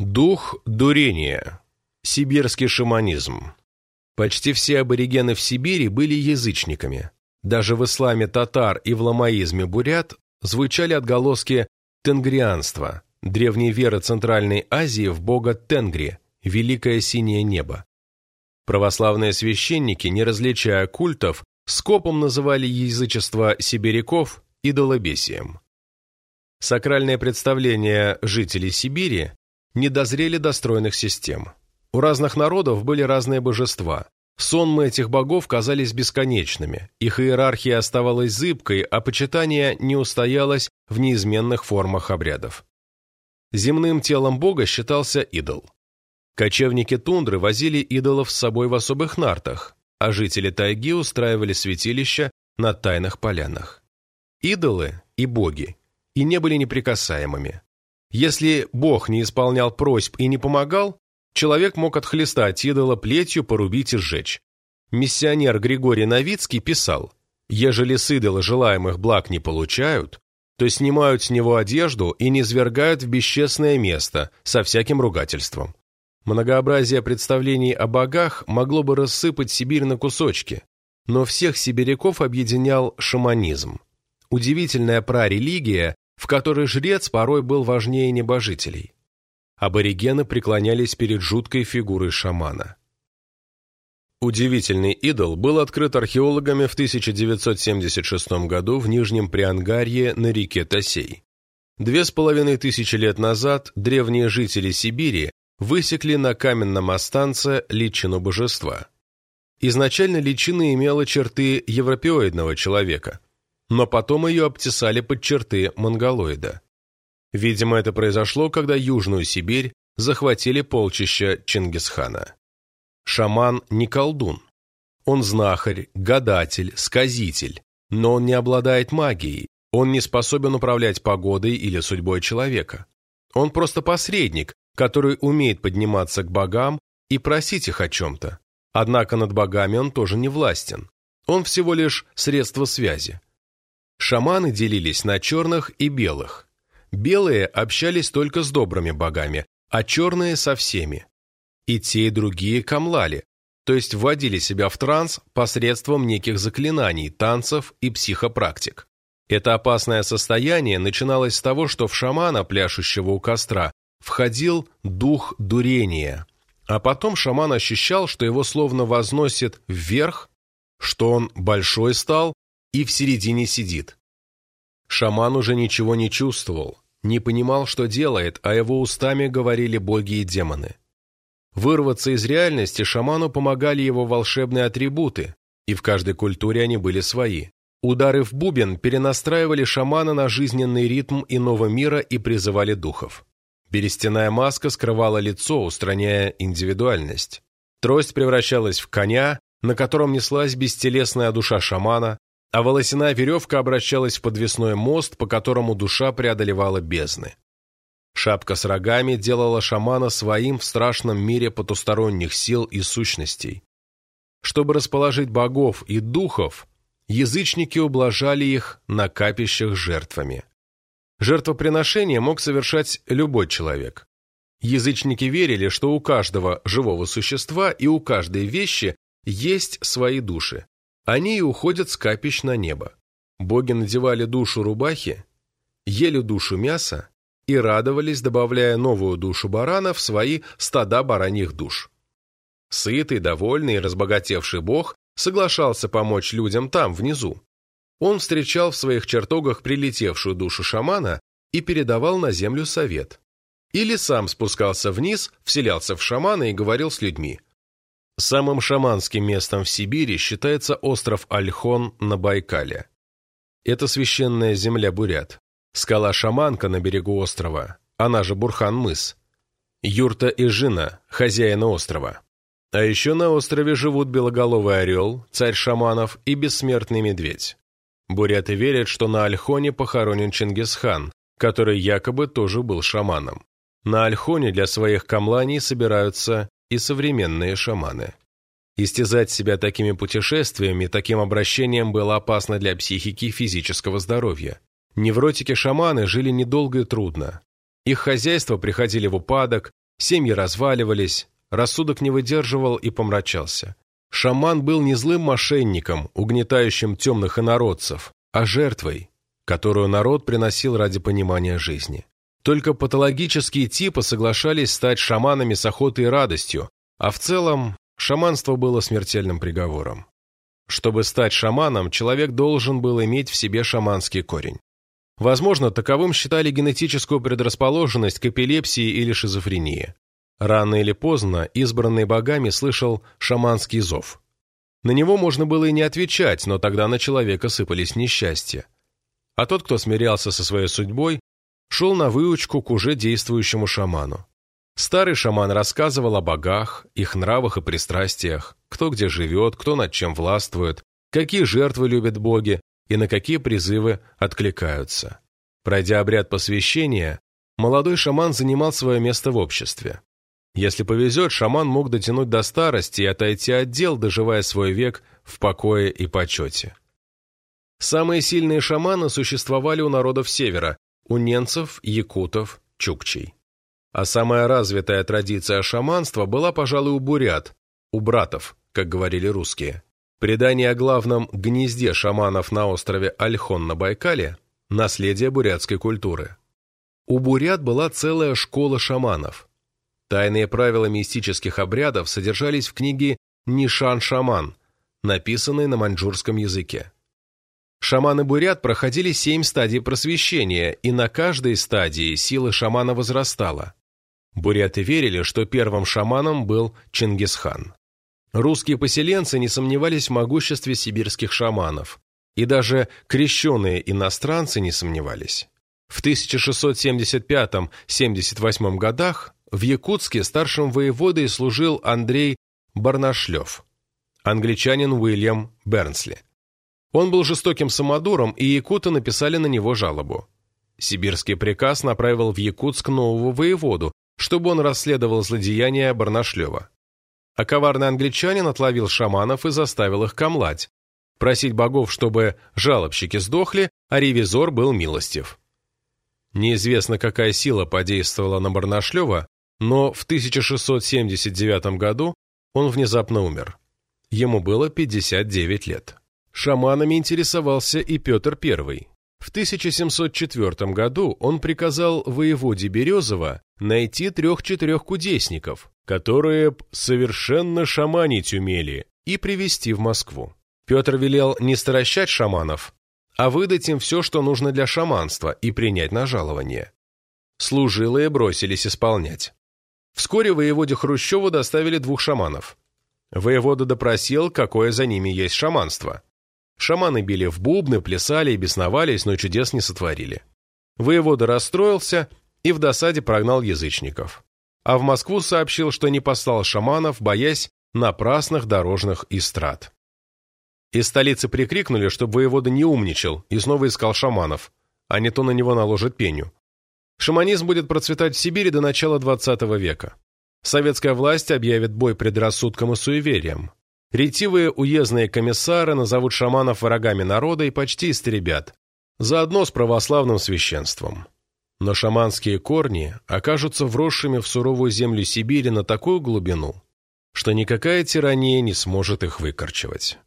Дух дурения. Сибирский шаманизм. Почти все аборигены в Сибири были язычниками. Даже в исламе татар и в ламаизме бурят звучали отголоски тенгрианства, древней веры Центральной Азии в бога Тенгри, великое синее небо. Православные священники, не различая культов, скопом называли язычество сибиряков идолобесием. Сакральные представления жителей Сибири не дозрели до стройных систем. У разных народов были разные божества. Сонмы этих богов казались бесконечными, их иерархия оставалась зыбкой, а почитание не устоялось в неизменных формах обрядов. Земным телом бога считался идол. Кочевники тундры возили идолов с собой в особых нартах, а жители тайги устраивали святилища на тайных полянах. Идолы и боги и не были неприкасаемыми. Если бог не исполнял просьб и не помогал, человек мог отхлестать идола плетью, порубить и сжечь. Миссионер Григорий Новицкий писал, «Ежели с идола желаемых благ не получают, то снимают с него одежду и низвергают в бесчестное место со всяким ругательством». Многообразие представлений о богах могло бы рассыпать Сибирь на кусочки, но всех сибиряков объединял шаманизм. Удивительная прарелигия, в которой жрец порой был важнее небожителей. Аборигены преклонялись перед жуткой фигурой шамана. Удивительный идол был открыт археологами в 1976 году в Нижнем Приангарье на реке Тосей. Две с половиной тысячи лет назад древние жители Сибири высекли на каменном останце личину божества. Изначально личина имела черты европеоидного человека – но потом ее обтесали под черты монголоида. Видимо, это произошло, когда Южную Сибирь захватили полчища Чингисхана. Шаман не колдун. Он знахарь, гадатель, сказитель, но он не обладает магией, он не способен управлять погодой или судьбой человека. Он просто посредник, который умеет подниматься к богам и просить их о чем-то. Однако над богами он тоже не властен. Он всего лишь средство связи. Шаманы делились на черных и белых. Белые общались только с добрыми богами, а черные со всеми. И те, и другие камлали, то есть вводили себя в транс посредством неких заклинаний, танцев и психопрактик. Это опасное состояние начиналось с того, что в шамана, пляшущего у костра, входил дух дурения, а потом шаман ощущал, что его словно возносит вверх, что он большой стал и в середине сидит. Шаман уже ничего не чувствовал, не понимал, что делает, а его устами говорили боги и демоны. Вырваться из реальности шаману помогали его волшебные атрибуты, и в каждой культуре они были свои. Удары в бубен перенастраивали шамана на жизненный ритм иного мира и призывали духов. Берестяная маска скрывала лицо, устраняя индивидуальность. Трость превращалась в коня, на котором неслась бестелесная душа шамана, а волосяная веревка обращалась в подвесной мост, по которому душа преодолевала бездны. Шапка с рогами делала шамана своим в страшном мире потусторонних сил и сущностей. Чтобы расположить богов и духов, язычники ублажали их на капищах жертвами. Жертвоприношение мог совершать любой человек. Язычники верили, что у каждого живого существа и у каждой вещи есть свои души, они и уходят с капищ на небо. Боги надевали душу рубахи, ели душу мяса и радовались, добавляя новую душу барана в свои стада бараньих душ. Сытый, довольный и разбогатевший бог соглашался помочь людям там, внизу. Он встречал в своих чертогах прилетевшую душу шамана и передавал на землю совет. Или сам спускался вниз, вселялся в шамана и говорил с людьми – Самым шаманским местом в Сибири считается остров Альхон на Байкале. Это священная земля бурят. Скала-шаманка на берегу острова, она же Бурхан-мыс. Юрта Ижина, хозяина острова. А еще на острове живут белоголовый орел, царь шаманов и бессмертный медведь. Буряты верят, что на Альхоне похоронен Чингисхан, который якобы тоже был шаманом. На Альхоне для своих камланий собираются и современные шаманы. Истязать себя такими путешествиями, таким обращением было опасно для психики и физического здоровья. Невротики-шаманы жили недолго и трудно. Их хозяйства приходили в упадок, Семьи разваливались, рассудок не выдерживал и помрачался. Шаман был не злым мошенником, угнетающим темных инородцев, а жертвой, которую народ приносил ради понимания жизни. Только патологические типы соглашались стать шаманами с охотой и радостью, а в целом шаманство было смертельным приговором. Чтобы стать шаманом, человек должен был иметь в себе шаманский корень. Возможно, таковым считали генетическую предрасположенность к эпилепсии или шизофрении. Рано или поздно избранный богами слышал шаманский зов. На него можно было и не отвечать, но тогда на человека сыпались несчастья. А тот, кто смирялся со своей судьбой, шел на выучку к уже действующему шаману. Старый шаман рассказывал о богах, их нравах и пристрастиях, кто где живет, кто над чем властвует, какие жертвы любят боги и на какие призывы откликаются. Пройдя обряд посвящения, молодой шаман занимал свое место в обществе. Если повезет, шаман мог дотянуть до старости и отойти от дел, доживая свой век в покое и почете. Самые сильные шаманы существовали у народов Севера, у ненцев, якутов, чукчей. А самая развитая традиция шаманства была, пожалуй, у бурят, у братов, как говорили русские. Предание о главном гнезде шаманов на острове Альхон на Байкале – наследие бурятской культуры. У бурят была целая школа шаманов – Тайные правила мистических обрядов содержались в книге «Нишан-шаман», написанной на маньчжурском языке. Шаманы-бурят проходили семь стадий просвещения, и на каждой стадии сила шамана возрастала. Буряты верили, что первым шаманом был Чингисхан. Русские поселенцы не сомневались в могуществе сибирских шаманов, и даже крещенные иностранцы не сомневались. В 1675-78 годах в Якутске старшим воеводой служил Андрей Барнашлев, англичанин Уильям Бернсли. Он был жестоким самодуром, и якуты написали на него жалобу. Сибирский приказ направил в Якутск нового воеводу, чтобы он расследовал злодеяния Барнашлева. А коварный англичанин отловил шаманов и заставил их камлать, просить богов, чтобы жалобщики сдохли, а ревизор был милостив. Неизвестно, какая сила подействовала на Барнашлева, но в 1679 году он внезапно умер. Ему было 59 лет. Шаманами интересовался и Петр I. В 1704 году он приказал воеводе Березова найти трех-четырех кудесников, которые совершенно шаманить умели, и привести в Москву. Петр велел не стращать шаманов, а выдать им все, что нужно для шаманства, и принять на жалование. Служилые бросились исполнять. Вскоре воеводе Хрущеву доставили двух шаманов. Воевода допросил, какое за ними есть шаманство. Шаманы били в бубны, плясали и бесновались, но чудес не сотворили. Воевода расстроился и в досаде прогнал язычников. А в Москву сообщил, что не послал шаманов, боясь напрасных дорожных истрат. Из столицы прикрикнули, чтобы воевода не умничал и снова искал шаманов, а не то на него наложат пеню. Шаманизм будет процветать в Сибири до начала XX века. Советская власть объявит бой предрассудкам и суевериям. Ретивые уездные комиссары назовут шаманов врагами народа и почти истребят, заодно с православным священством. Но шаманские корни окажутся вросшими в суровую землю Сибири на такую глубину, что никакая тирания не сможет их выкорчевать.